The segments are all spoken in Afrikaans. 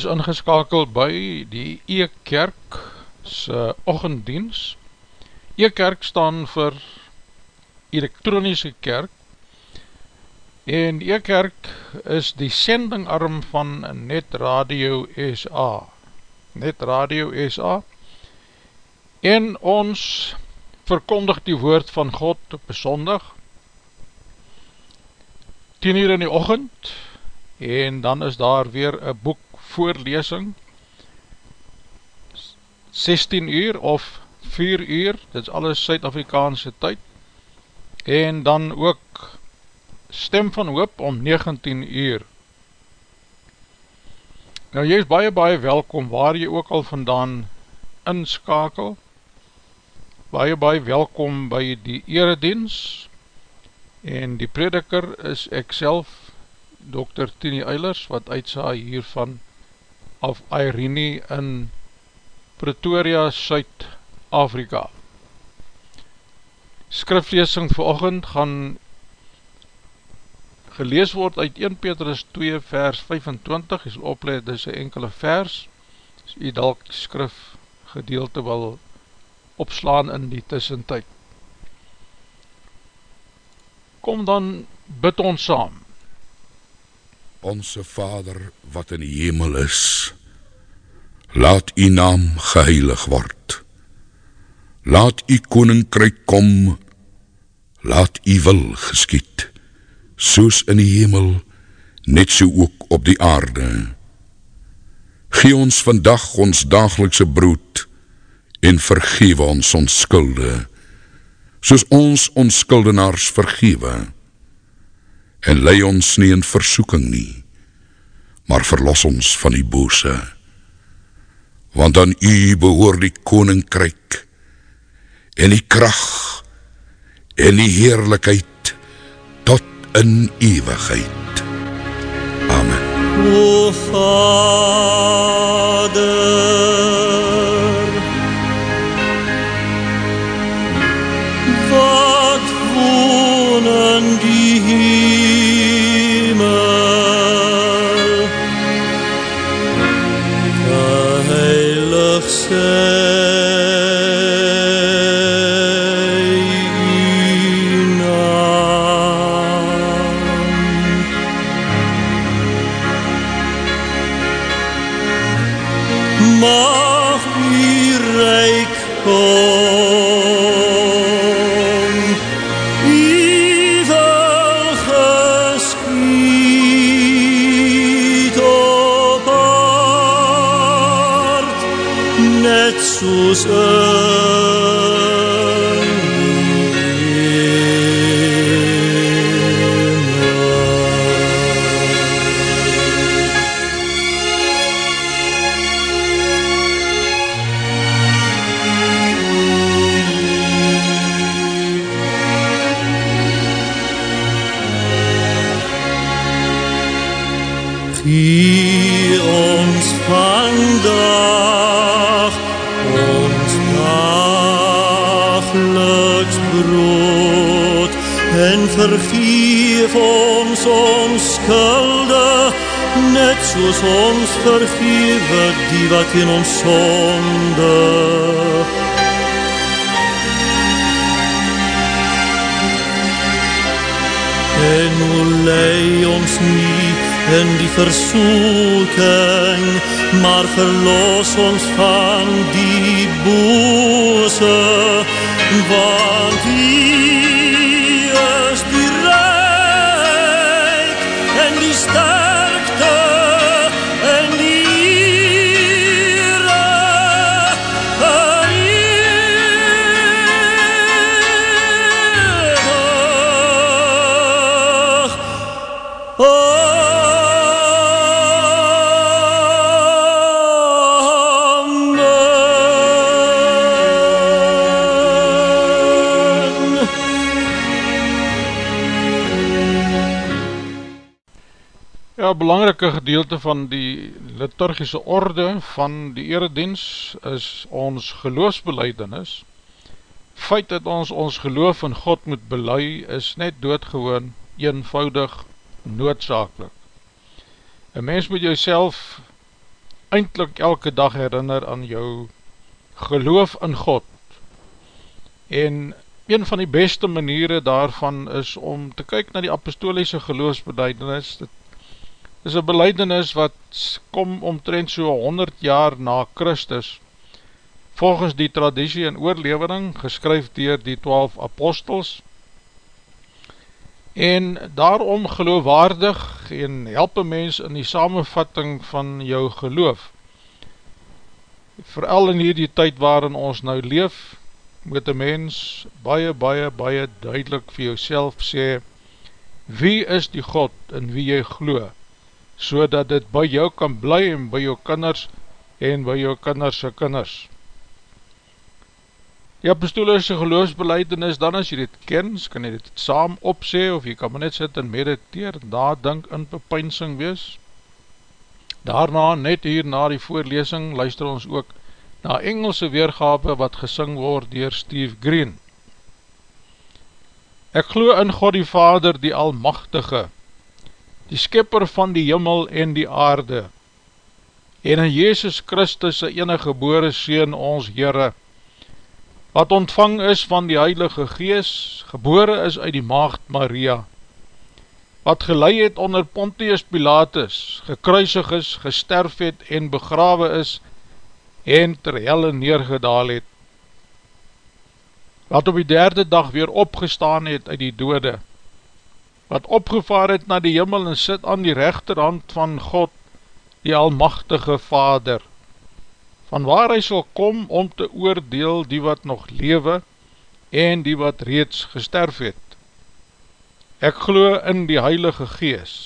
Is ingeskakeld by die E-Kerk se ochenddienst. E-Kerk staan vir elektronische kerk en E-Kerk is die sendingarm van Net Radio SA. Net Radio SA en ons verkondig die woord van God op sondag 10 uur in die ochend en dan is daar weer een boek voorlesing. 16 uur of 4 uur, dit is alles Suid-Afrikaanse tyd. En dan ook Stem van Hoop om 19 uur. Nou jy is baie baie welkom waar jy ook al vandaan inskakel. Baie baie welkom by die eredienst en die prediker is ek self Dr. Tini Eilers wat uitsa hiervan af Irene in Pretoria, Suid-Afrika. Skrifleesing vir ochend gaan gelees word uit 1 Petrus 2 vers 25, is opleid, dit is een enkele vers, as u dalk skrif gedeelte wil opslaan in die tussentijd. Kom dan bid ons saam. Onse Vader wat in die hemel is, laat u naam geheilig word. Laat u koninkryk kom, laat u wil geskiet, soos in die hemel, net so ook op die aarde. Gee ons vandag ons dagelikse brood en vergewe ons ons skulde, soos ons ons skuldenaars vergewe en lei ons nie in versoeking nie, maar verlos ons van die bose. Want aan u behoor die koninkryk en die kracht en die heerlijkheid tot in eeuwigheid. Amen. O Vader, soos ons vergewe die wat in ons sonde. En hoe lei ons nie in die versoeking, maar verlos ons van die bose, want die belangrike gedeelte van die liturgische orde van die eredienst is ons geloofsbeleidenis. Feit dat ons ons geloof in God moet belei is net doodgewoon eenvoudig noodzakelik. Een mens moet jouself eindelijk elke dag herinner aan jou geloof in God. En een van die beste maniere daarvan is om te kyk na die apostoliese geloofsbeleidenis. Dit is een beleidenis wat kom omtrent so 100 jaar na Christus, volgens die traditie en oorlevering, geskryf dier die 12 apostels, en daarom geloofwaardig en help een mens in die samenvatting van jou geloof. Vooral in die tyd waarin ons nou leef, moet een mens baie, baie, baie duidelik vir jouself sê, wie is die God in wie jy geloof? So dat dit by jou kan bly en by jou kinders en by jou kinders se kinders. Die apostolische geloofsbeleiding is dan as jy dit ken, kan jy dit saam opse of jy kan maar net sit en mediteer, nadink in bepeinsing wees. Daarna, net hier na die voorlesing, luister ons ook na Engelse weergawe wat gesing word dier Steve Green. Ek glo in God die Vader, die Almachtige, die skipper van die jimmel en die aarde, en in Jezus Christus sy enige gebore Seen ons Heere, wat ontvang is van die Heilige Gees, gebore is uit die Maagd Maria, wat gelei het onder Pontius Pilatus, gekruisig is, gesterf het en begrawe is, en ter helle neergedaal het, wat op die derde dag weer opgestaan het uit die dode, wat opgevaar het na die jimmel en sit aan die rechterhand van God, die almachtige Vader, van waar hy sal kom om te oordeel die wat nog lewe en die wat reeds gesterf het. Ek glo in die Heilige Gees.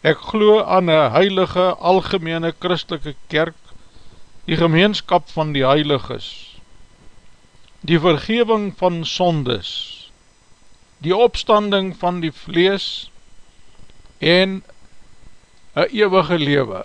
Ek glo aan een heilige algemene christelike kerk, die gemeenskap van die heiliges, die vergeving van sondes, die opstanding van die vlees en een eeuwige lewe.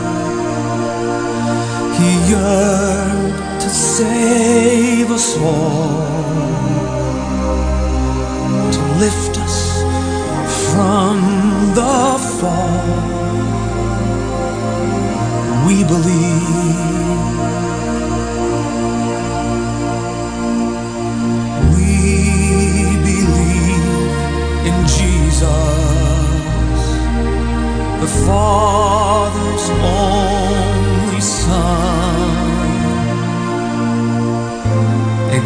He yearns save us all, to lift us from the fall. We believe. We believe in Jesus, the Father's only Son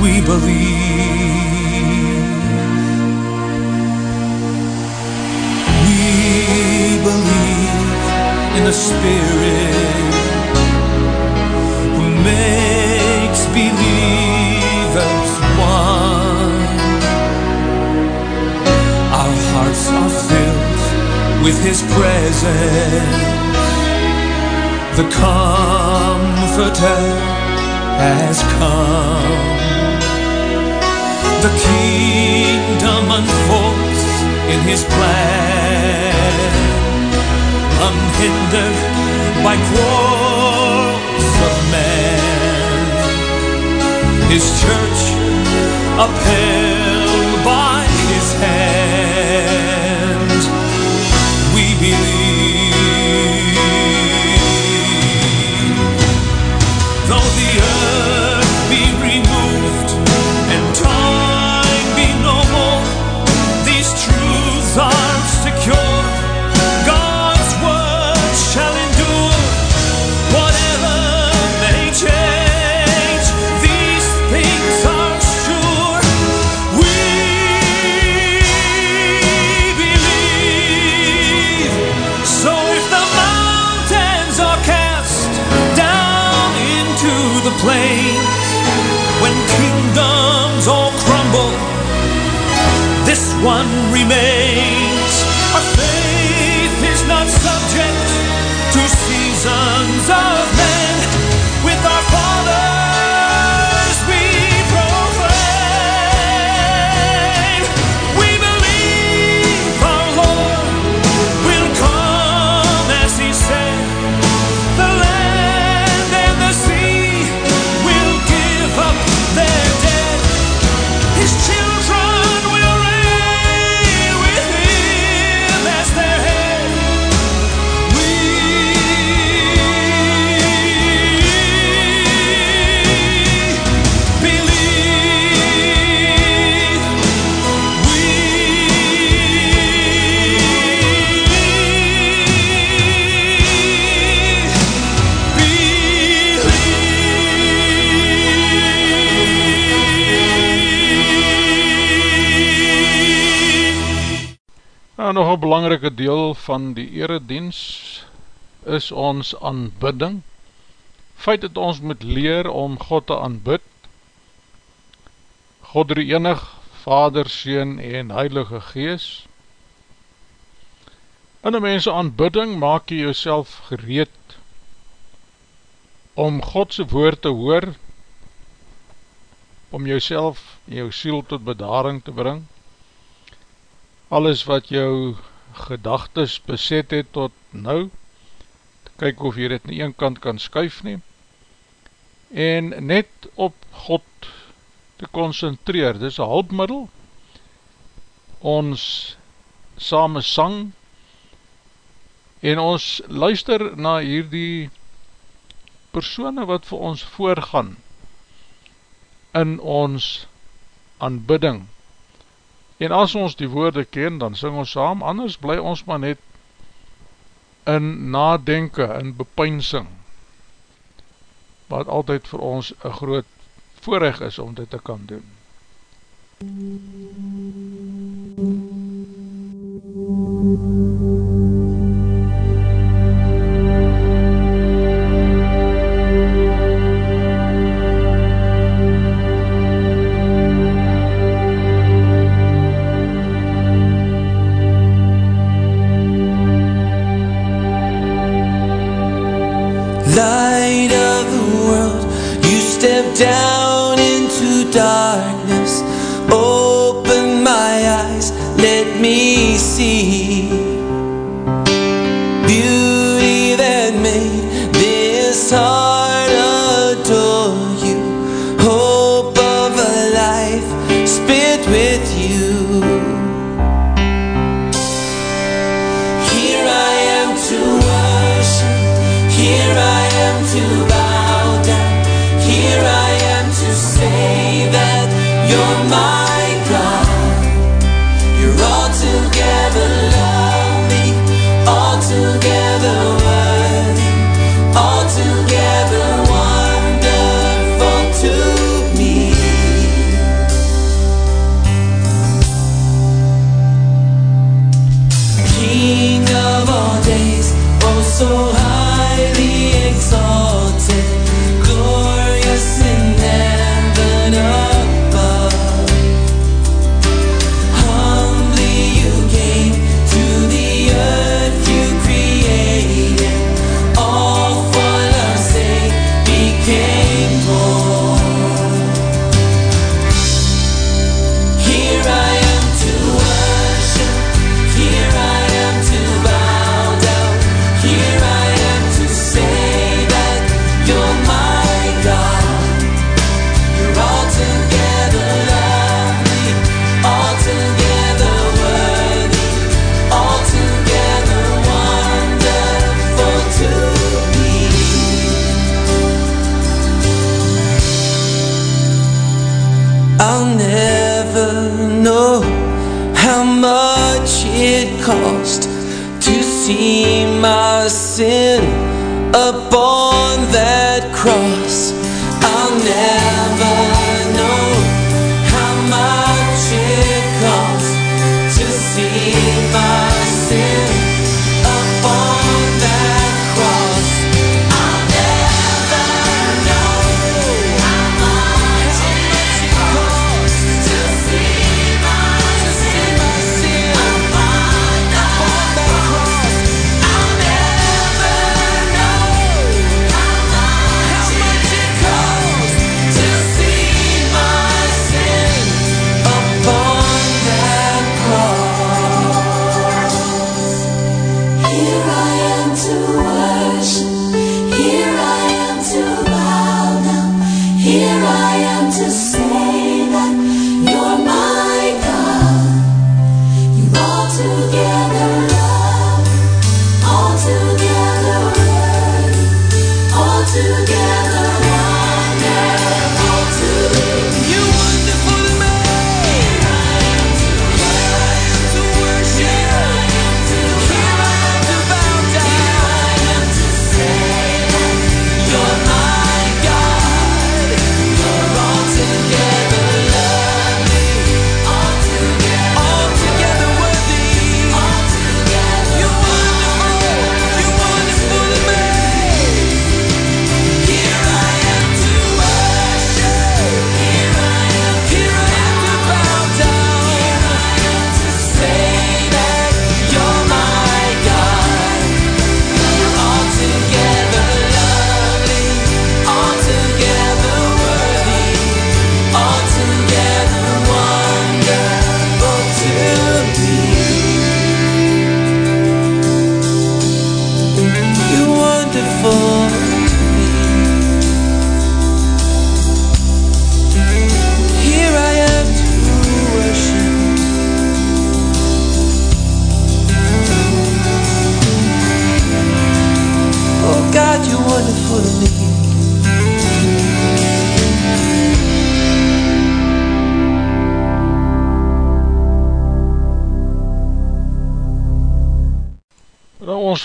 we believe. We believe in the Spirit who makes believers one. Our hearts are filled with His presence. The Comforter has come the kingdom unfolds in his plan, unhindered by quarrels of man. His church upheld van die eredienst is ons aanbidding. Feit dat ons moet leer om God te aanbid. God die enig, Vader, Seen en Heilige Gees. In die mense aanbidding maak jy jouself gereed om Godse woord te hoor, om jouself en jou siel tot bedaring te bring, alles wat jou gedagtes beset het tot nou, te kyk of jy dit na een kant kan skuif neem, en net op God te concentreer, dit is een hulpmiddel, ons same sang, en ons luister na hierdie persone wat vir ons voorgaan, in ons aanbidding, en as ons die woorde ken, dan sing ons saam, anders bly ons maar net in nadenken, in bepeinsing, wat altyd vir ons een groot voorrecht is om dit te kan doen. Light step down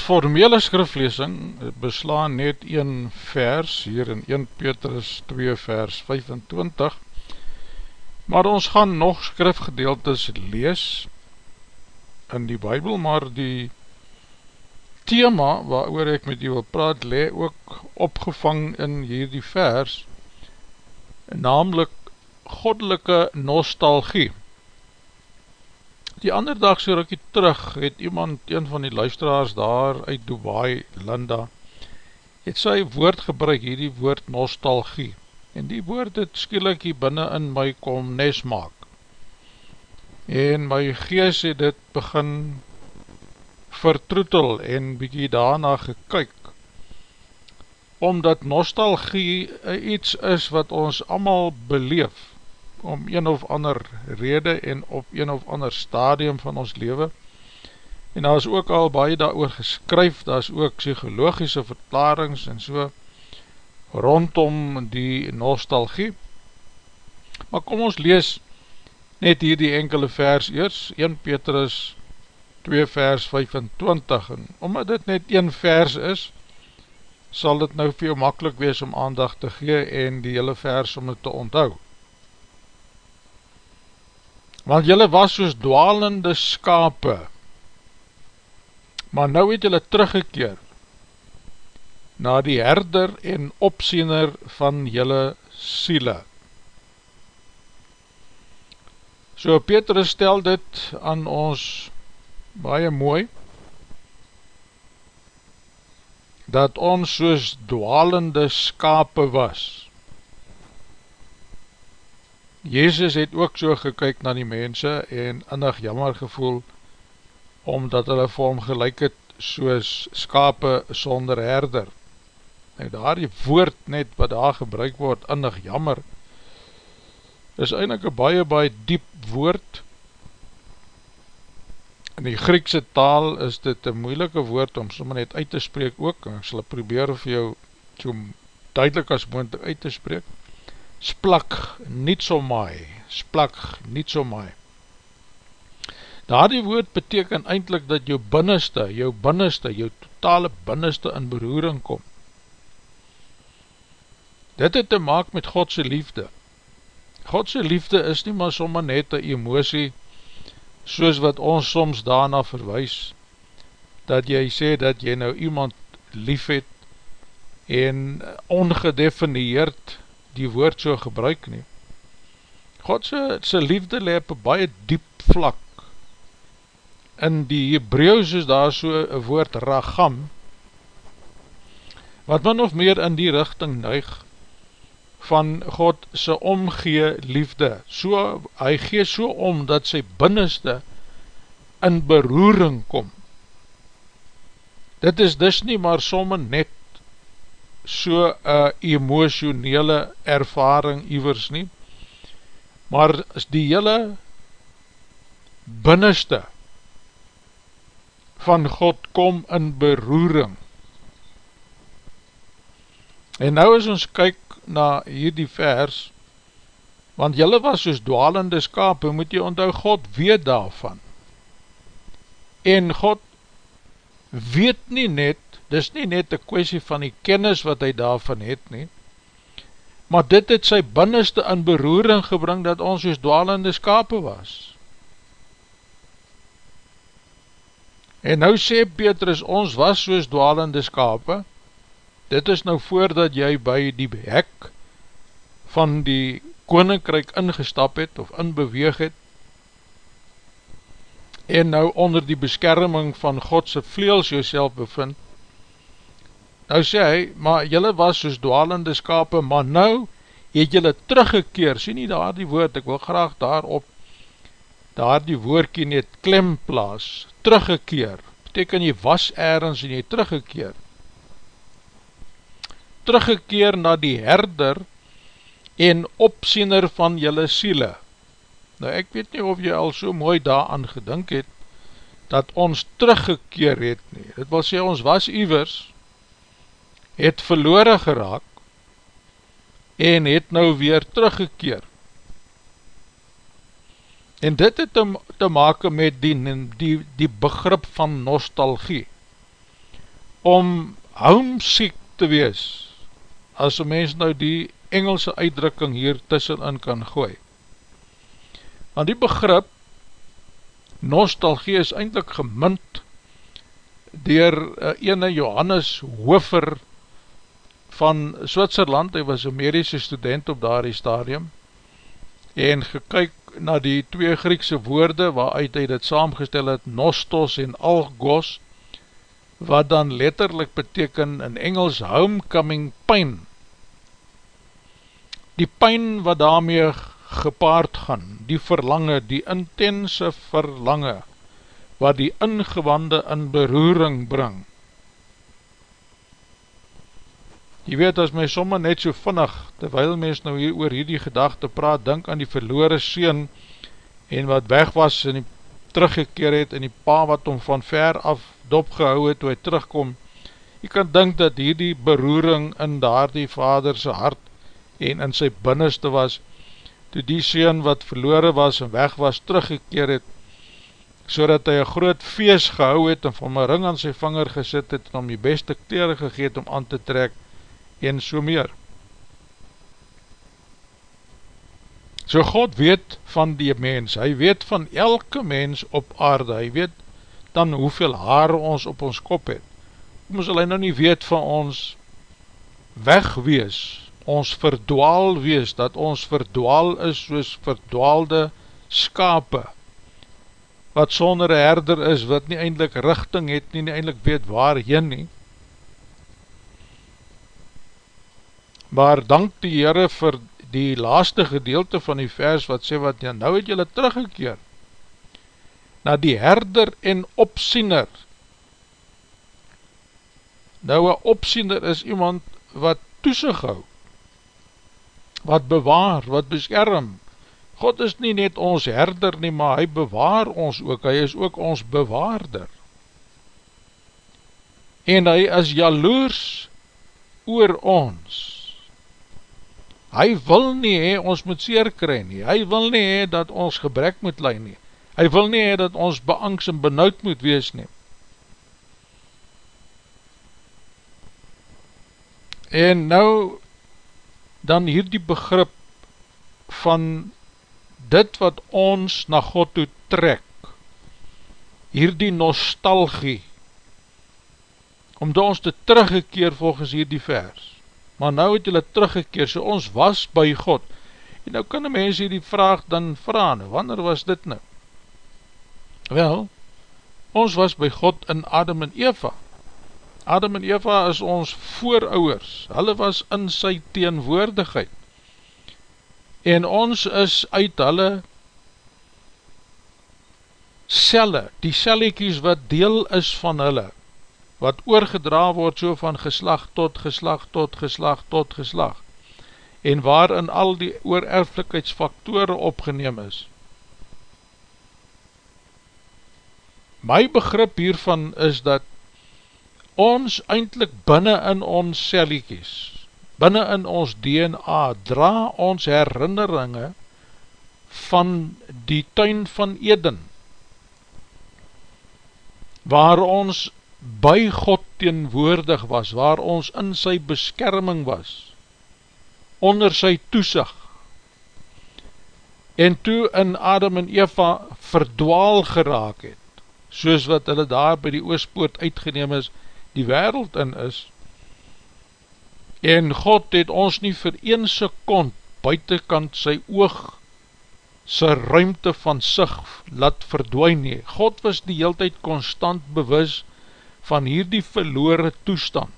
formele skriflesing beslaan net een vers hier in 1 Petrus 2 vers 25 maar ons gaan nog skrifgedeeltes lees in die bybel maar die thema waar ek met u wil praat le ook opgevang in hierdie vers namelijk goddelike nostalgie Die ander dag so rukkie terug het iemand, een van die luisteraars daar uit Dubai, Linda, het sy woord gebruik, hierdie woord nostalgie. En die woord het skielik hier binnen in my kom nes maak. En my gees het dit begin vertroetel en bykie daarna gekyk. Omdat nostalgie iets is wat ons allemaal beleef, om een of ander rede en op een of ander stadium van ons leven en daar is ook al baie daar oor geskryf, daar is ook psychologische verklarings en so rondom die nostalgie. Maar kom ons lees net hier die enkele vers eers 1 Petrus 2 vers 25 en omdat dit net een vers is sal dit nou veel makkelijk wees om aandag te gee en die hele vers om het te onthou want jylle was soos dwalende skape, maar nou het jylle teruggekeer na die herder en opsiener van jylle siele. So Petrus stel dit aan ons baie mooi, dat ons soos dwalende skape was, Jezus het ook so gekyk na die mense en innig jammer gevoel omdat hulle vir hom gelijk het soos skape sonder herder. Nou daar die woord net wat daar gebruik word, innig jammer, is eindelijk een baie baie diep woord. In die Griekse taal is dit een moeilike woord om sommer net uit te spreek ook, en ek sal probeer vir jou so duidelik as moeilijk uit te spreek splak niet so maai, splak niet so maai. Daar die woord beteken eindelijk dat jou binneste, jou binneste, jou totale binneste in beroering kom. Dit het te maak met Godse liefde. Godse liefde is nie maar sommer net een emosie, soos wat ons soms daarna verwijs, dat jy sê dat jy nou iemand lief het, en ongedefinieerd die woord so gebruik nie. Godse liefde leep een baie diep vlak. In die Hebreeuws is daar so een woord ragam, wat man of meer in die richting neig, van God sy omgee liefde. So, hy gee so om dat sy binneste in beroering kom. Dit is dus nie maar somme net so een emotionele ervaring ivers nie, maar die hele binneste van God kom in beroering. En nou as ons kyk na hierdie vers, want jylle was soos dwalende skape, moet jy onthou, God weet daarvan. En God weet nie net, dis nie net een kwestie van die kennis wat hy daarvan het nie, maar dit het sy binneste in beroering gebring dat ons soos dwalende skape was. En nou sê Petrus, ons was soos dwalende skape, dit is nou voordat jy by die hek van die koninkryk ingestap het of inbeweeg het en nou onder die beskerming van Godse vleels jyself bevind nou sê hy, maar jylle was soos dwalende skape, maar nou het jylle teruggekeer, sê nie daar die woord, ek wil graag daarop daar die woordkie net klemplaas, teruggekeer, beteken jy was ergens en jy teruggekeer teruggekeer na die herder en opsiener van jylle siele. Nou ek weet nie of jy al so mooi daaraan gedink het, dat ons teruggekeer het nie. Dit wil sê ons was ivers, het verloore geraak, en het nou weer teruggekeer. En dit het te, te make met die, die, die begrip van nostalgie, om homesiek te wees, as een mens nou die Engelse uitdrukking hier tussenin kan gooi. Want die begrip nostalgie is eindelijk gemint dier uh, ene Johannes Hofer van Switserland, hy was een medische student op daar die stadium, en gekyk na die twee Griekse woorde waaruit hy dit saamgestel het, nostos en algos, wat dan letterlijk beteken in Engels homecoming pain. Die pijn wat daarmee gepaard gaan, die verlange, die intense verlange, wat die ingewande in beroering bring. Je weet as my somme net so vinnig, terwyl mens nou hier oor hierdie gedachte praat, denk aan die verloore sien, en wat weg was en die teruggekeer het en die pa wat hom van ver af dopgehou het toe hy terugkom, jy kan dink dat hierdie beroering in daar die vaderse hart en in sy binneste was, toe die sien wat verloore was en weg was teruggekeer het, so dat hy een groot feest gehou het en van my ring aan sy vinger gesit het en om die beste kleren gegeet om aan te trek en so meer. So God weet van die mens, hy weet van elke mens op aarde, hy weet dan hoeveel haare ons op ons kop het. Hoe moes hy nou nie weet van ons wegwees, ons verdwaal wees, dat ons verdwaal is soos verdwaalde skape, wat sonder herder is, wat nie eindelijk richting het, nie, nie eindelijk weet waarheen nie. Maar dank die Heere vir die laaste gedeelte van die vers wat sê wat, ja nou het julle teruggekeer na die herder en opsiener. Nou een opsiener is iemand wat toesig hou, wat bewaar, wat beskerm. God is nie net ons herder nie, maar hy bewaar ons ook, hy is ook ons bewaarder. En hy is jaloers oor ons, Hy wil nie hee, ons moet seer kry nie, hy wil nie hee, dat ons gebrek moet leid nie, Hy wil nie hee dat ons beangst en benauwd moet wees nie. En nou, dan hier die begrip van dit wat ons na God toe trek, hier die nostalgie, omdat ons te teruggekeer volgens hier die vers, maar nou het julle teruggekeer, so ons was by God, en nou kan die mens hier die vraag dan vraag, nou, wanneer was dit nou? Wel, ons was by God in Adam en Eva, Adam en Eva is ons voorouwers, hulle was in sy teenwoordigheid, en ons is uit hulle selle, die selliekies wat deel is van hulle, wat oorgedra word so van geslag tot geslag tot geslag tot geslag, en waarin al die oorerflikheidsfaktore opgeneem is. My begrip hiervan is dat ons eindelijk binnen in ons selliekies, binnen in ons DNA, dra ons herinneringe van die tuin van Eden, waar ons by God teenwoordig was, waar ons in sy beskerming was, onder sy toesig, en toe in Adam en Eva verdwaal geraak het, soos wat hulle daar by die oospoort uitgeneem is, die wereld in is, en God het ons nie vir een sekond buitenkant sy oog sy ruimte van sig laat verdwijn nie. God was die heel tyd constant bewus van hierdie verloore toestand.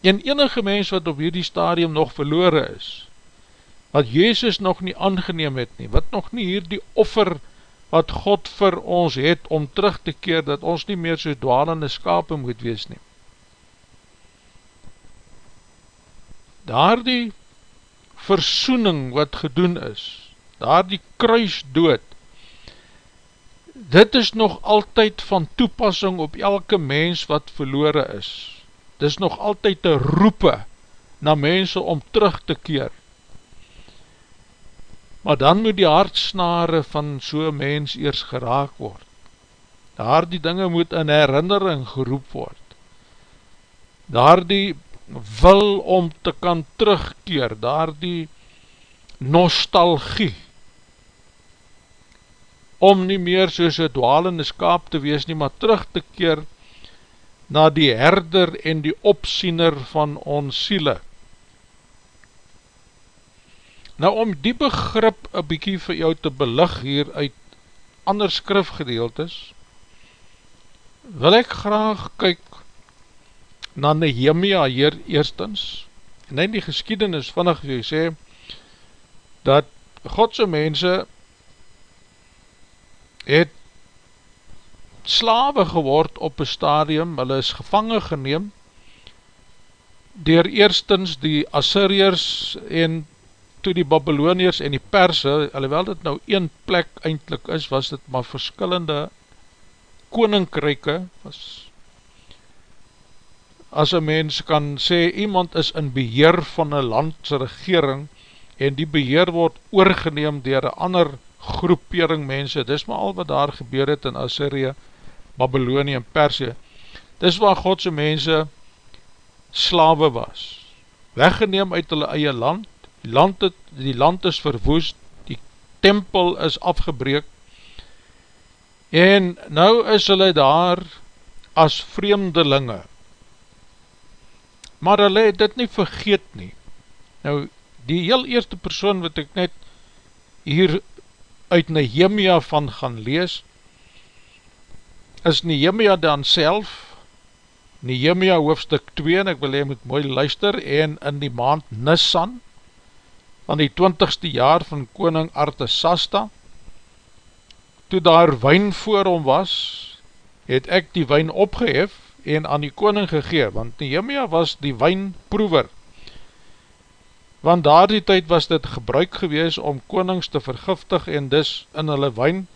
En enige mens wat op hierdie stadium nog verloore is, wat Jezus nog nie aangeneem het nie, wat nog nie hierdie offer wat God vir ons het om terug te keer, dat ons nie meer so dwalende skape moet wees nie. Daar die versoening wat gedoen is, daar die kruisdood, dit is nog altyd van toepassing op elke mens wat verloore is. Dit is nog altyd te roepe na mense om terug te keer. Maar dan moet die hartsnare van so'n mens eers geraak word. Daar die dinge moet in herinnering geroep word. Daar die wil om te kan terugkeer, daar die nostalgie, om nie meer soos een dwalende skaap te wees nie, maar terug te keer na die herder en die opsiener van ons siele. Nou om die begrip een bykie vir jou te belig hier uit ander skrifgedeeltes, wil ek graag kyk na Nehemia hier eerstens, en in die geschiedenis vannig jy sê, dat Godse mense het slawe geword op een stadium, hulle is gevangen geneem, dier eerstens die Assyriërs en toe die Babyloniërs en die Perse, alhoewel dit nou een plek eindelijk is, was dit maar verskillende koninkryke, was, as een mens kan sê, iemand is in beheer van een landse regering, en die beheer word oorgeneem dier een ander groepering mense, dis maar al wat daar gebeur het in Assyrië, Babylonie en Persie, dis waar Godse mense slawe was, weggeneem uit hulle eie land, die land, het, die land is verwoest, die tempel is afgebreek, en nou is hulle daar as vreemdelinge, maar hulle het dit nie vergeet nie, nou die heel eerste persoon wat ek net hier uit Nehemia van gaan lees, is Nehemia dan self, Nehemia hoofstuk 2, en ek wil hy moet mooi luister, en in die maand Nissan, van die 20ste jaar van koning Artesasta, toe daar wijn voor hom was, het ek die wijn opgehef, en aan die koning gegeen, want Nehemia was die wijnproever, want daar die tyd was dit gebruik gewees om konings te vergiftig en dis in hulle wijn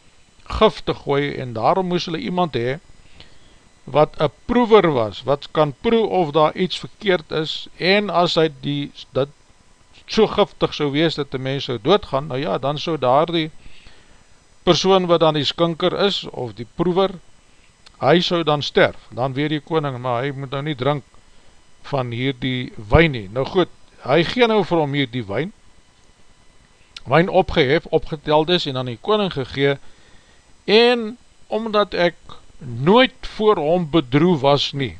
gif te gooi en daarom moes hulle iemand hee wat een proever was, wat kan proe of daar iets verkeerd is en as hy die, dit so giftig so wees dat die mens so doodgaan, nou ja, dan so daar die persoon wat dan die skinker is, of die proever, hy sou dan sterf, dan weer die koning, maar hy moet nou nie drink van hier die wijn nie. Nou goed, hy gee nou vir hom hier die wijn, wijn opgehef, opgeteld is en aan die koning gegee, en omdat ek nooit voor hom bedroef was nie,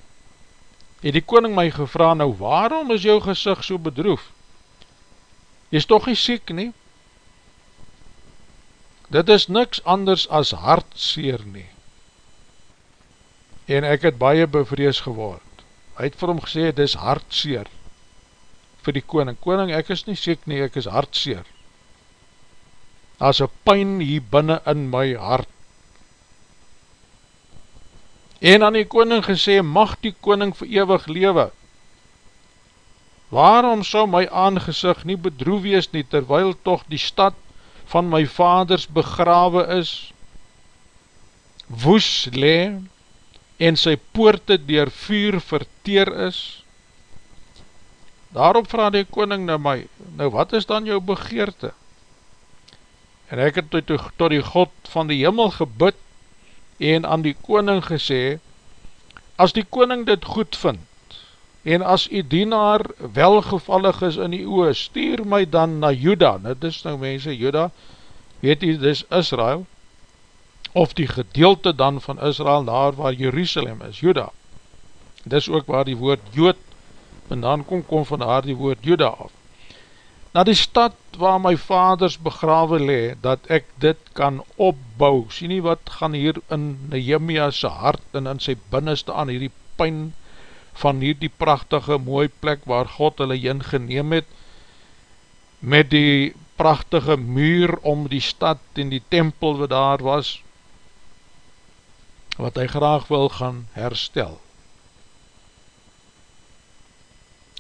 het die koning my gevra, nou waarom is jou gezicht so bedroef? Jy is toch nie siek nie? Dit is niks anders as hartseer nie. En ek het baie bevrees geword. Hy het vir hom gesê, dit is hartseer vir die koning. Koning, ek is nie siek nie, ek is hartseer. As een pijn hier binnen in my hart. En aan die koning gesê, mag die koning vir ewig lewe. Waarom sou my aangezicht nie bedroef wees nie, terwyl toch die stad van my vaders begrawe is, woes le, en sy poorte dier vuur verteer is, daarop vraag die koning na my, nou wat is dan jou begeerte? En ek het tot tot die God van die hemel gebid, en aan die koning gesê, as die koning dit goed vind, en as die dienaar welgevallig is in die oor, stuur my dan na Juda, nou dis nou mense, Juda, weet jy, dis Israel, of die gedeelte dan van Israel, daar waar Jerusalem is, Juda, dis ook waar die woord Jood, en dan kom, kom van daar die woord Juda af, na die stad waar my vaders begrawe le, dat ek dit kan opbou, sien nie wat gaan hier in Nehemia's hart, en in sy binneste aan hierdie pijn, van hierdie prachtige mooie plek waar God hulle heen geneem het, met die prachtige muur om die stad en die tempel wat daar was, wat hy graag wil gaan herstel.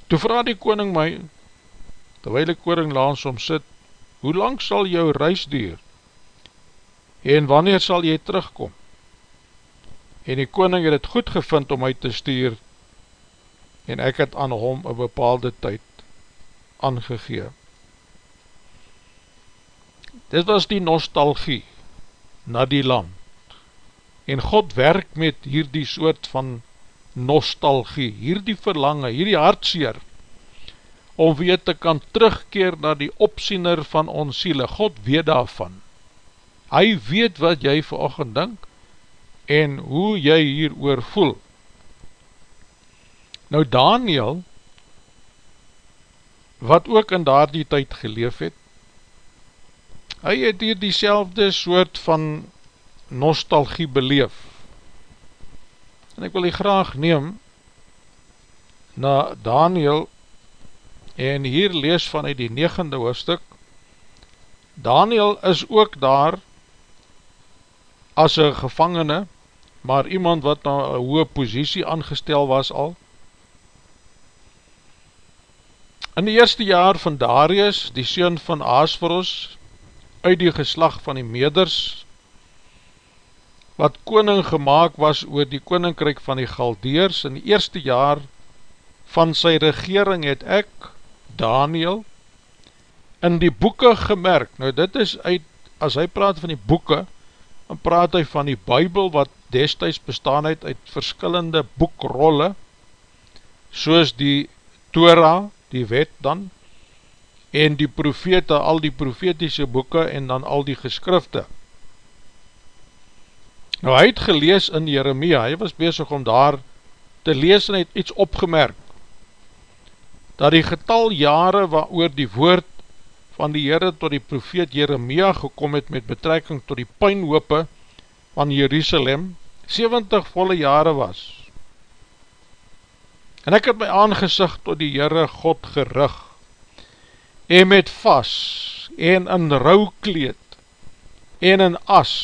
Toe vraag die koning my, terwijl die koning laans om sit, hoe lang sal jou reis duur? En wanneer sal jy terugkom? En die koning het het goed gevind om my te stuur en ek het aan hom een bepaalde tyd aangegee. Dit was die nostalgie na die land. En God werk met hierdie soort van nostalgie, hierdie verlange, hierdie hartseer, om weer te kan terugkeer na die opsiener van ons siele. God weet daarvan. Hy weet wat jy vir oogend dink, en hoe jy hier oor voel. Nou Daniel, wat ook in daar die tyd geleef het, hy het hier die soort van nostalgie beleef. En ek wil hy graag neem na Daniel en hier lees vanuit die negende hoofdstuk. Daniel is ook daar as een gevangene, maar iemand wat na een hoge posiesie aangestel was al, In die eerste jaar van Darius, die seun van Asveros, uit die geslag van die meders, wat koning gemaakt was oor die koninkryk van die Galdeers, in die eerste jaar van sy regering het ek, Daniel, in die boeken gemerk, nou dit is uit, as hy praat van die boeken, dan praat hy van die bybel wat destijds bestaan het uit verskillende boekrolle, soos die Torah, die wet dan, en die profete, al die profetiese boeken, en dan al die geskrifte. Nou hy het gelees in Jeremia, hy was bezig om daar te lees en het iets opgemerk, dat die getal jare waar oor die woord van die Heere tot die profeet Jeremia gekom het met betrekking tot die pijnhope van Jerusalem, 70 volle jare was, En ek het my aangezicht tot die Heere God gerig, en met vas, en in rouwkleed, en in as,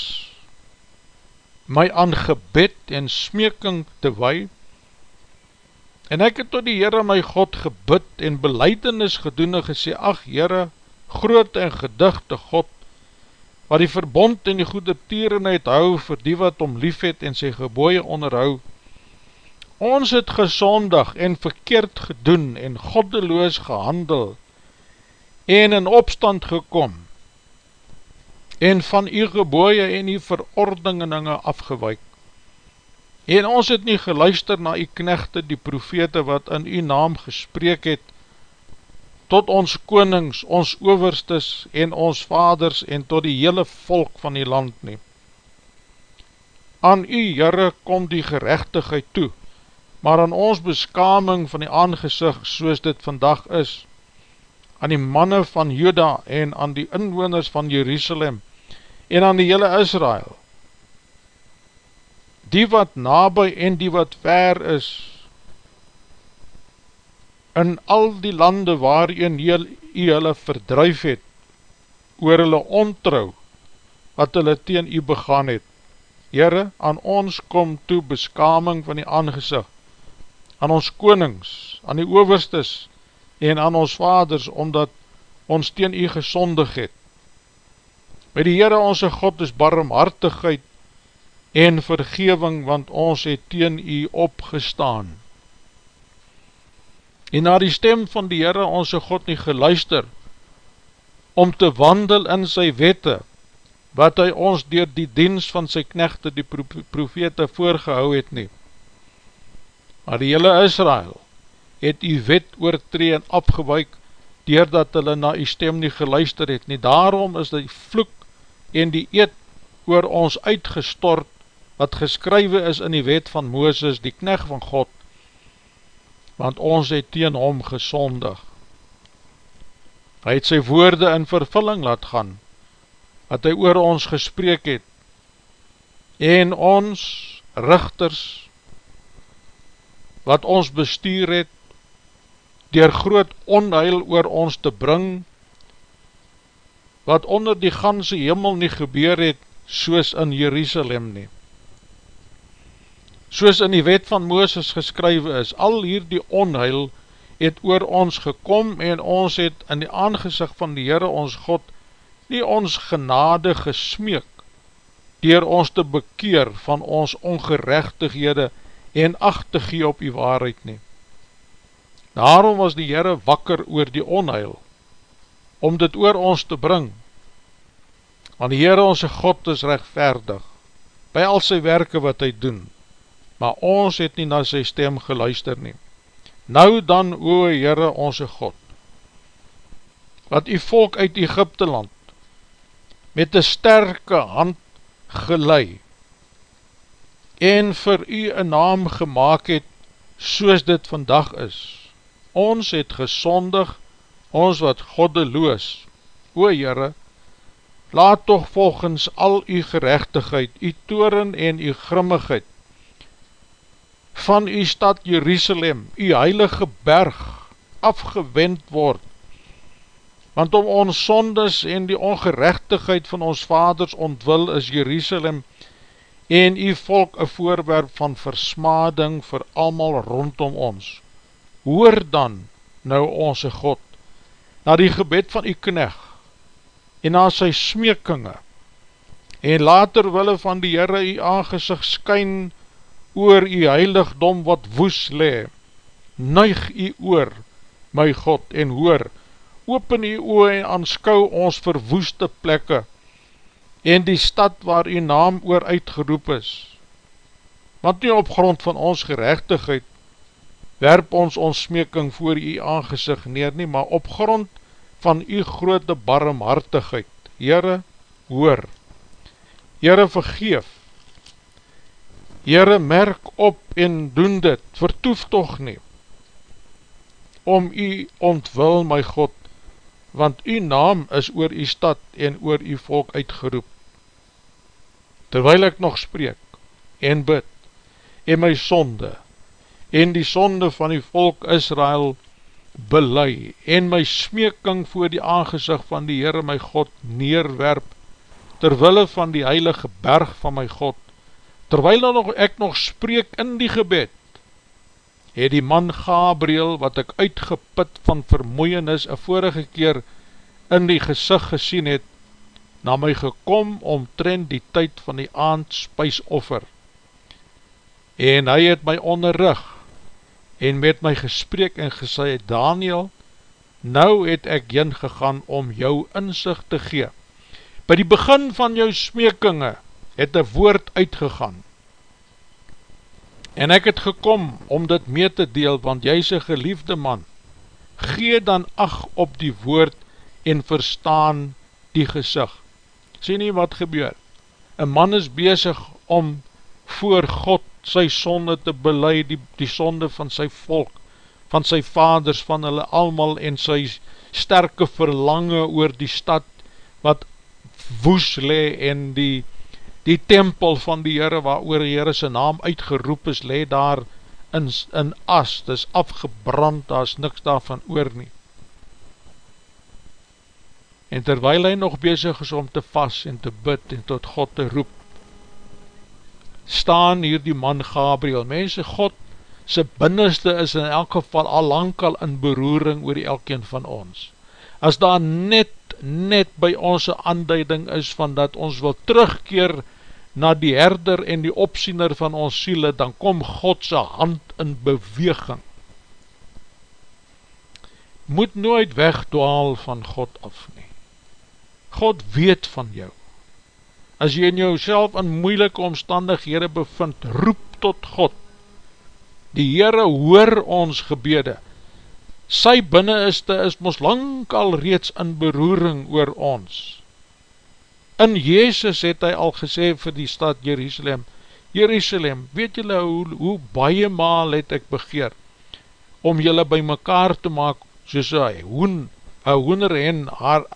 my aan gebed en smeking te wei, en ek het tot die Heere my God gebid en beleidenis gedoen en gesê, ach Heere, groot en gedigte God, wat die verbond en die goede tierenheid hou vir die wat om lief het en sy geboeie onderhou, ons het gesondig en verkeerd gedoen en goddeloos gehandel en in opstand gekom en van u geboeie en u verordeninge afgewyk. En ons het nie geluister na u knechte, die profete wat in u naam gespreek het, tot ons konings, ons overstes en ons vaders en tot die hele volk van die land nie. Aan u, Heere, kom die gerechtigheid toe, maar aan ons beskaming van die aangezicht soos dit vandag is, aan die manne van Juda en aan die inwoners van Jerusalem en aan die hele Israel, die wat nabij en die wat ver is, in al die lande waarin jy hulle verdruif het, oor hulle ontrouw, wat hulle teen u begaan het. Heere, aan ons kom toe beskaming van die aangezicht, aan ons konings, aan die overstes, en aan ons vaders, omdat ons teen u gesondig het. By die Heere onze God is barmhartigheid en vergeving, want ons het teen u opgestaan. En na die stem van die Heere onze God nie geluister, om te wandel in sy wette, wat hy ons dier die diens van sy knechte, die profete, voorgehou het nie. Maar die hele Israel het die wet oortree en afgewyk, dier dat hulle na die stem nie geluister het nie. Daarom is die vloek en die eed oor ons uitgestort, wat geskrywe is in die wet van Mooses, die knecht van God, want ons het teen hom gesondig. Hy het sy woorde in vervulling laat gaan, wat hy oor ons gespreek het, en ons richters, wat ons bestuur het, dier groot onheil oor ons te bring, wat onder die ganse hemel nie gebeur het, soos in Jerusalem nie. Soos in die wet van Mooses geskrywe is, al hier die onheil het oor ons gekom en ons het in die aangezicht van die Heere ons God nie ons genade gesmeek dier ons te bekeer van ons ongerechtighede en acht te gee op die waarheid nie. Daarom was die Heere wakker oor die onheil, om dit oor ons te bring, want die Heere onze God is rechtverdig, by al sy werke wat hy doen, maar ons het nie na sy stem geluister nie. Nou dan, o Heere onze God, wat die volk uit Egypte land, met een sterke hand gelei, en vir u een naam gemaakt het, soos dit vandag is. Ons het gesondig, ons wat goddeloos, o Heere, laat toch volgens al u gerechtigheid, u toren en u grimmigheid, van u stad Jerusalem, u heilige berg, afgewend word, want om ons sondes en die ongerechtigheid van ons vaders ontwil is Jerusalem en u volk een voorwerp van versmading vir almal rondom ons. Hoor dan nou onze God, na die gebed van u knecht, en na sy smeekinge, en later wille van die Heere u aangezicht skyn oor u heiligdom wat woes le, nuig u oor, my God, en hoor, open u oor en aanskou ons verwoeste plekke, en die stad waar u naam oor uitgeroep is, want nie op grond van ons gerechtigheid, werp ons ons smeeking voor u aangezicht neer nie, maar op grond van u grote barmhartigheid. Heere, hoor. Heere, vergeef. Heere, merk op en doen dit. Vertoef toch nie. Om u ontwil, my God, want u naam is oor u stad en oor u volk uitgeroep. Terwyl ek nog spreek en bid en my sonde en die sonde van die volk Israel vergeef, belei en my smeeking voor die aangezicht van die Heere my God neerwerp terwille van die heilige berg van my God. Terwijl nog, ek nog spreek in die gebed het die man Gabriel wat ek uitgeput van vermoeienis een vorige keer in die gezicht gesien het na my gekom omtrend die tyd van die aand spijsoffer en hy het my onderrug en met my gesprek en gesê, Daniel, nou het ek jyn gegaan om jou inzicht te gee. By die begin van jou smeekinge het een woord uitgegaan. En ek het gekom om dit mee te deel, want jy is een geliefde man. Gee dan ag op die woord en verstaan die gezig. Sê nie wat gebeur. Een man is bezig om voor God sy sonde te belei, die, die sonde van sy volk, van sy vaders, van hulle almal en sy sterke verlange oor die stad wat woes le en die, die tempel van die Heere waar oor die Heere sy naam uitgeroep is, le daar in, in as, dis afgebrand, daar is niks daarvan oor nie. En terwijl hy nog bezig is om te vas en te bid en tot God te roep, staan hier die man Gabriel. Mense, God sy binneste is in elk geval al lang al in beroering oor elkeen van ons. As daar net, net by ons aanduiding is van dat ons wil terugkeer na die herder en die opsiener van ons siele, dan kom God sy hand in beweging. Moet nooit wegdwaal van God af nie. God weet van jou. As jy in jou self in moeilike omstandighede bevind, roep tot God. Die Heere hoor ons gebede. Sy binneniste is mos lang al reeds in beroering oor ons. In Jezus het hy al gesê vir die stad Jerusalem, Jerusalem, weet julle hoe, hoe baie maal het ek begeer, om julle by mekaar te maak, soos hy, hoen, een hoener en haar,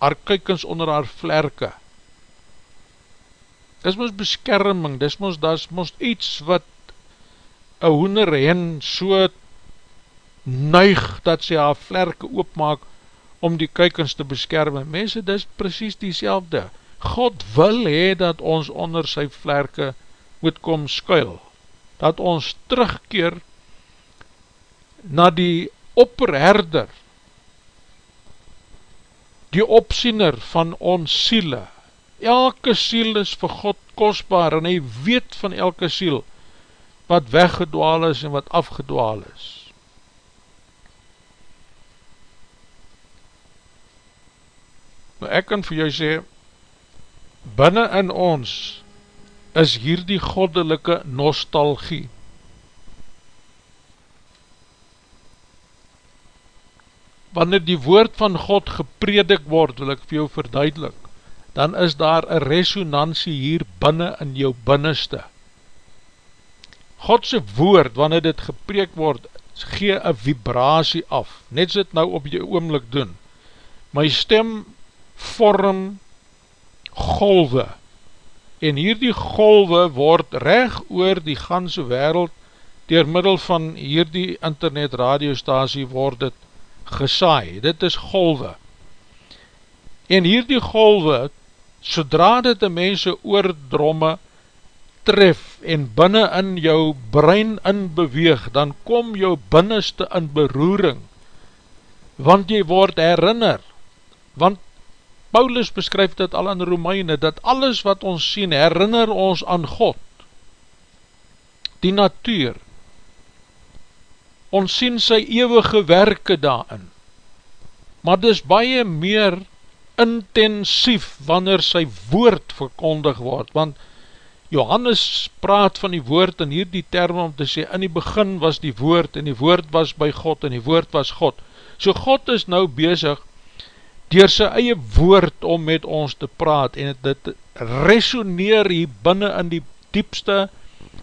haar kykens onder haar vlerke, dis mos beskerming, dis mos, dis mos iets wat een hoender hen so nuig dat sy haar vlerke oopmaak om die kuikens te beskerm. Mense, dis precies die selfde. God wil hee dat ons onder sy vlerke moet kom skuil. Dat ons terugkeer na die opperherder, die opsiener van ons siele, elke siel is vir God kostbaar en hy weet van elke siel wat weggedwaal is en wat afgedwaal is. Nou ek kan vir jou sê, binnen in ons is hier die goddelike nostalgie. Wanneer die woord van God gepredik word, wil ek vir jou verduidelik, dan is daar een resonantie hier binnen in jou binneste. Godse woord, wanneer dit gepreek word, gee een vibratie af, net het nou op jou oomlik doen. My stem vorm golwe, en hier die golwe word reg oor die ganse wereld, dier middel van hier die internet radiostasie word het gesaai, dit is golwe. En hier die golwe sodra dit die mense oordromme tref en binnen in jou brein in beweeg, dan kom jou binneste in beroering, want jy word herinner, want Paulus beskryf dit al in Romeine, dat alles wat ons sien herinner ons aan God, die natuur, ons sien sy eeuwige werke daarin, maar dis baie meer intensief wanneer sy woord verkondig word, want Johannes praat van die woord in hierdie term om te sê, in die begin was die woord, en die woord was by God, en die woord was God. So God is nou bezig, dier sy eie woord om met ons te praat, en dit resoneer hier binnen in die diepste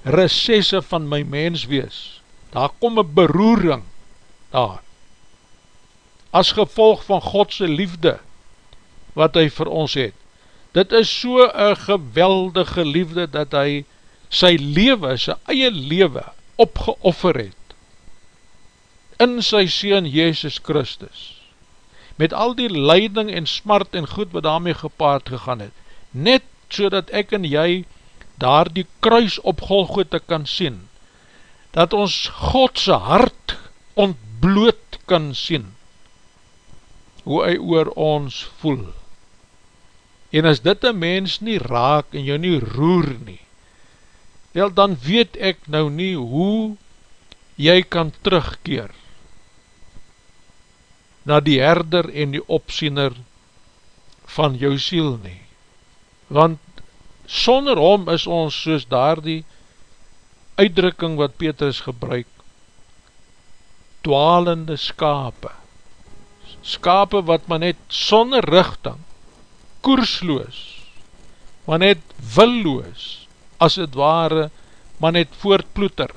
recesse van my menswees. Daar kom een beroering daar, as gevolg van Godse liefde, wat hy vir ons het. Dit is so een geweldige liefde dat hy sy lewe, sy eie lewe opgeoffer het in sy Seen Jezus Christus met al die leiding en smart en goed wat daarmee gepaard gegaan het, net so dat ek en jy daar die kruis op Golgotha kan sien, dat ons Godse hart ontbloot kan sien, hoe hy oor ons voel. En as dit een mens nie raak en jou nie roer nie, wel dan weet ek nou nie hoe jy kan terugkeer na die herder en die opsiener van jou siel nie. Want sonder hom is ons soos daar die uitdrukking wat Petrus gebruik, dwalende skape. Skape wat maar net sonder richting, koersloos, maar net willoos, as het ware, maar net voortploeter.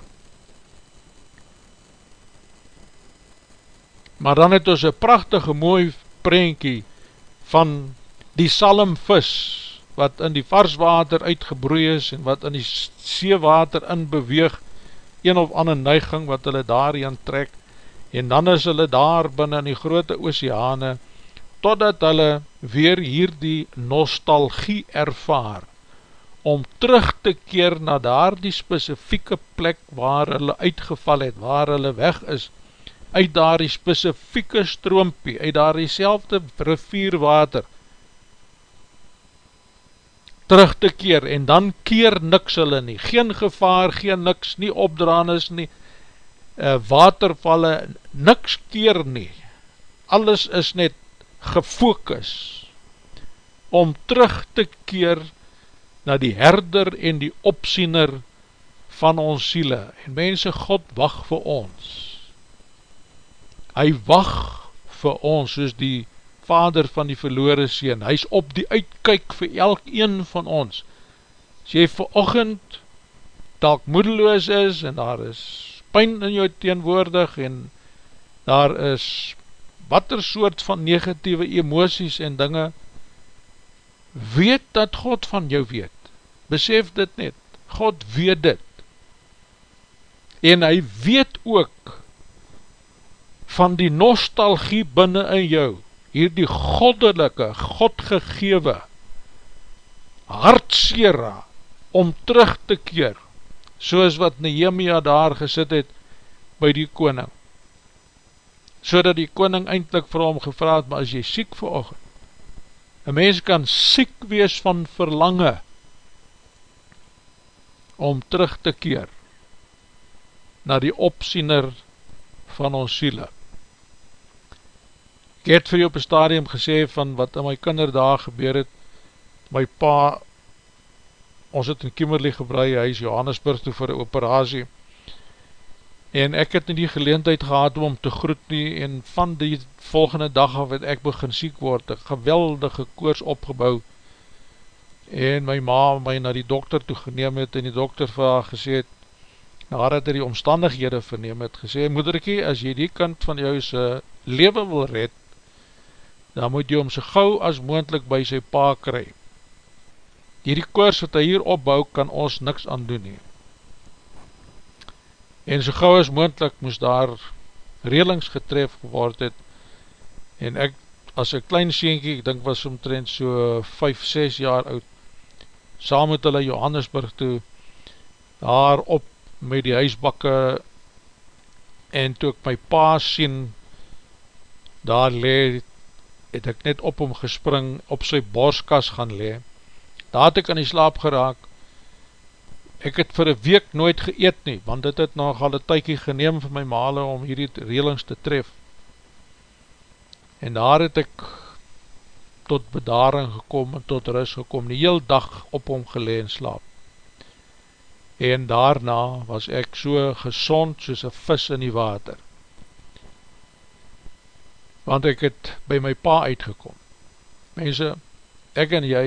Maar dan het ons een prachtige mooi prentjie van die salmvis wat in die varswater uitgebroei is en wat in die seewater in beweeg een of ander neiging wat hulle daarin trek en dan is hulle daar binnen in die grote oceane totdat hulle weer hier die nostalgie ervaar om terug te keer na daar die specifieke plek waar hulle uitgeval het, waar hulle weg is, uit daar die specifieke stroompie, uit daar die selfde rivierwater, terug te keer, en dan keer niks hulle nie, geen gevaar, geen niks, nie opdraanis nie, uh, watervalle, niks keer nie, alles is net gefokus, om terug te keer, na die herder en die opsiener van ons siele. En mense, God wacht vir ons. Hy wacht vir ons, soos die vader van die verloore sien. Hy is op die uitkyk vir elk een van ons. As jy vir ochend talk moedeloos is, en daar is pijn in jou teenwoordig, en daar is wat er soort van negatieve emoties en dinge, weet dat God van jou weet. Besef dit net. God weet dit. En hy weet ook van die nostalgie binnen in jou, hier die goddelike, godgegewe, hartsera, om terug te keer, soos wat Nehemia daar gesit het, by die koning. So dat die koning eindelijk vir hom gevraad, maar as jy siek vir oogend, Een mens kan siek wees van verlange om terug te keer na die opsiener van ons siele. Ek het vir jou op een stadium gesê van wat in my kinderdag gebeur het, my pa, ons het in Kimmerlie gebrei, hy is Johannesburg toe vir die operatie, en ek het nie die geleentheid gehad om te groet nie, en van die volgende dag af het ek begin siek word, een geweldige koers opgebouw, en my ma my na die dokter toe geneem het, en die dokter vir haar gesê het, nadat hy die omstandighede verneem het, gesê, moederkie, as jy die kant van jou sy leven wil red, dan moet jy om so gauw as moendlik by sy pa kry. Die koers wat hy hier opbouw, kan ons niks aan doen nie en so gauw as moendlik moes daar relings getref geword het en ek as een klein sienkie, ek dink was omtrent so 5, 6 jaar oud saam met hulle Johannesburg toe daar op met die huisbakke en toe ek my pa sien daar le het ek net op hom gespring op sy borskas gaan le. Daar het ek aan die slaap geraak Ek het vir een week nooit geëet nie, want dit het nogal een tykie geneem vir my male om hierdie relings te tref. En daar het ek tot bedaring gekom en tot rust gekom, die heel dag op hom gelee en slaap. En daarna was ek so gezond soos een vis in die water. Want ek het by my pa uitgekom. Mense, ek en jy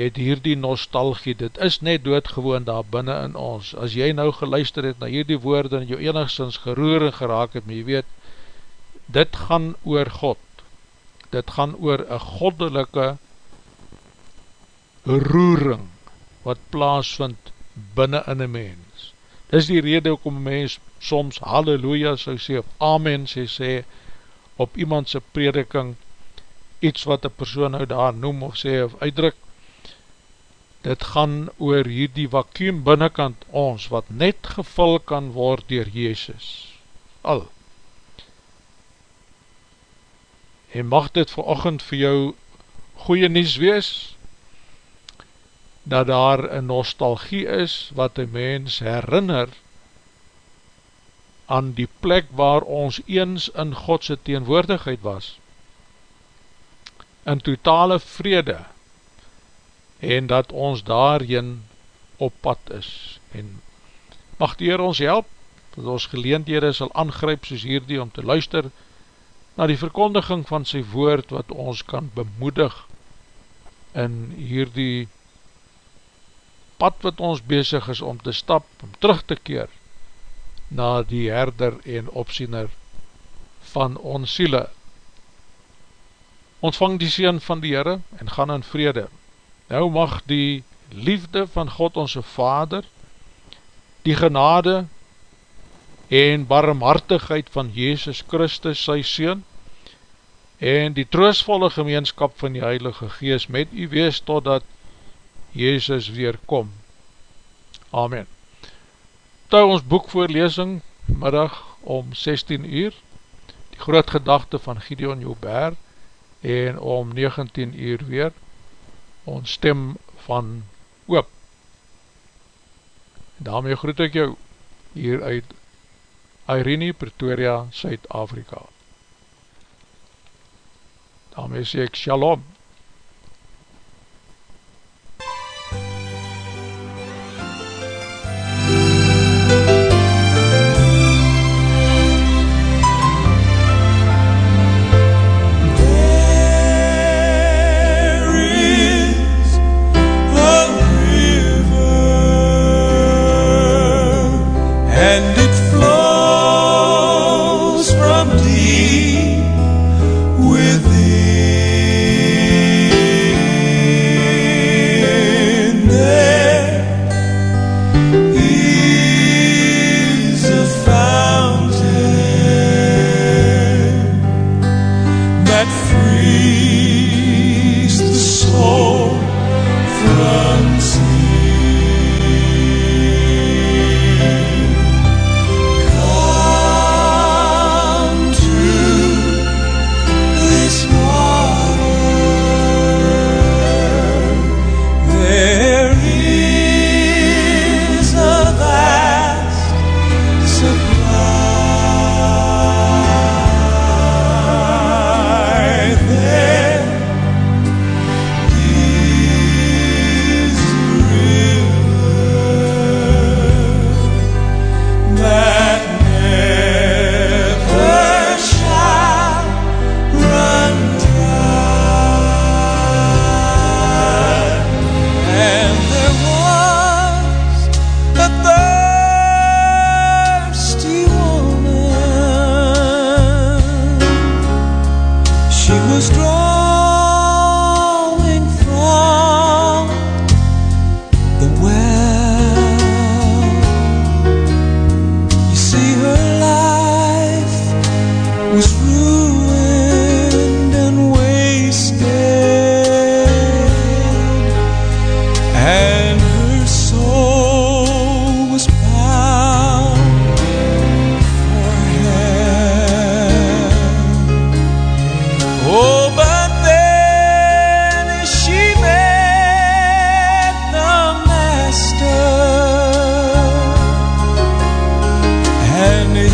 het hier die nostalgie, dit is net doodgewoon daar binnen in ons, as jy nou geluister het na hierdie woorde en jou enigszins geroer en geraak het, maar jy weet, dit gaan oor God, dit gaan oor een goddelike roering, wat plaas vind binnen in een mens. Dis die rede ook om mens soms halleluja sou sê, of amen sê sê, op iemandse prediking, iets wat een persoon nou daar noem of sê of uitdruk, dit gaan oor hierdie vakuum binnenkant ons, wat net gevul kan word dier Jezus. Al. En mag dit vir ochend vir jou goeie nies wees, dat daar een nostalgie is, wat een mens herinner, aan die plek waar ons eens in Godse teenwoordigheid was, in totale vrede en dat ons daarin op pad is en mag die Heer ons help dat ons geleendhede sal aangryp soos hierdie om te luister na die verkondiging van sy woord wat ons kan bemoedig in hierdie pad wat ons bezig is om te stap, om terug te keer na die herder en opsiener van ons siele. Ontvang die Seen van die Heere en gaan in vrede. Nou mag die liefde van God onze Vader, die genade en barmhartigheid van Jezus Christus sy Seen en die troostvolle gemeenskap van die Heilige Gees met u wees totdat Jezus weer kom. Amen. Tou ons boekvoorlesing middag om 16 uur, die groot gedachte van Gideon Joubert en om 19 uur weer ons stem van hoop. Daarmee groet ek jou hier uit Irene, Pretoria, Suid-Afrika. Daarmee sê ek shalom.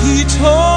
一愁。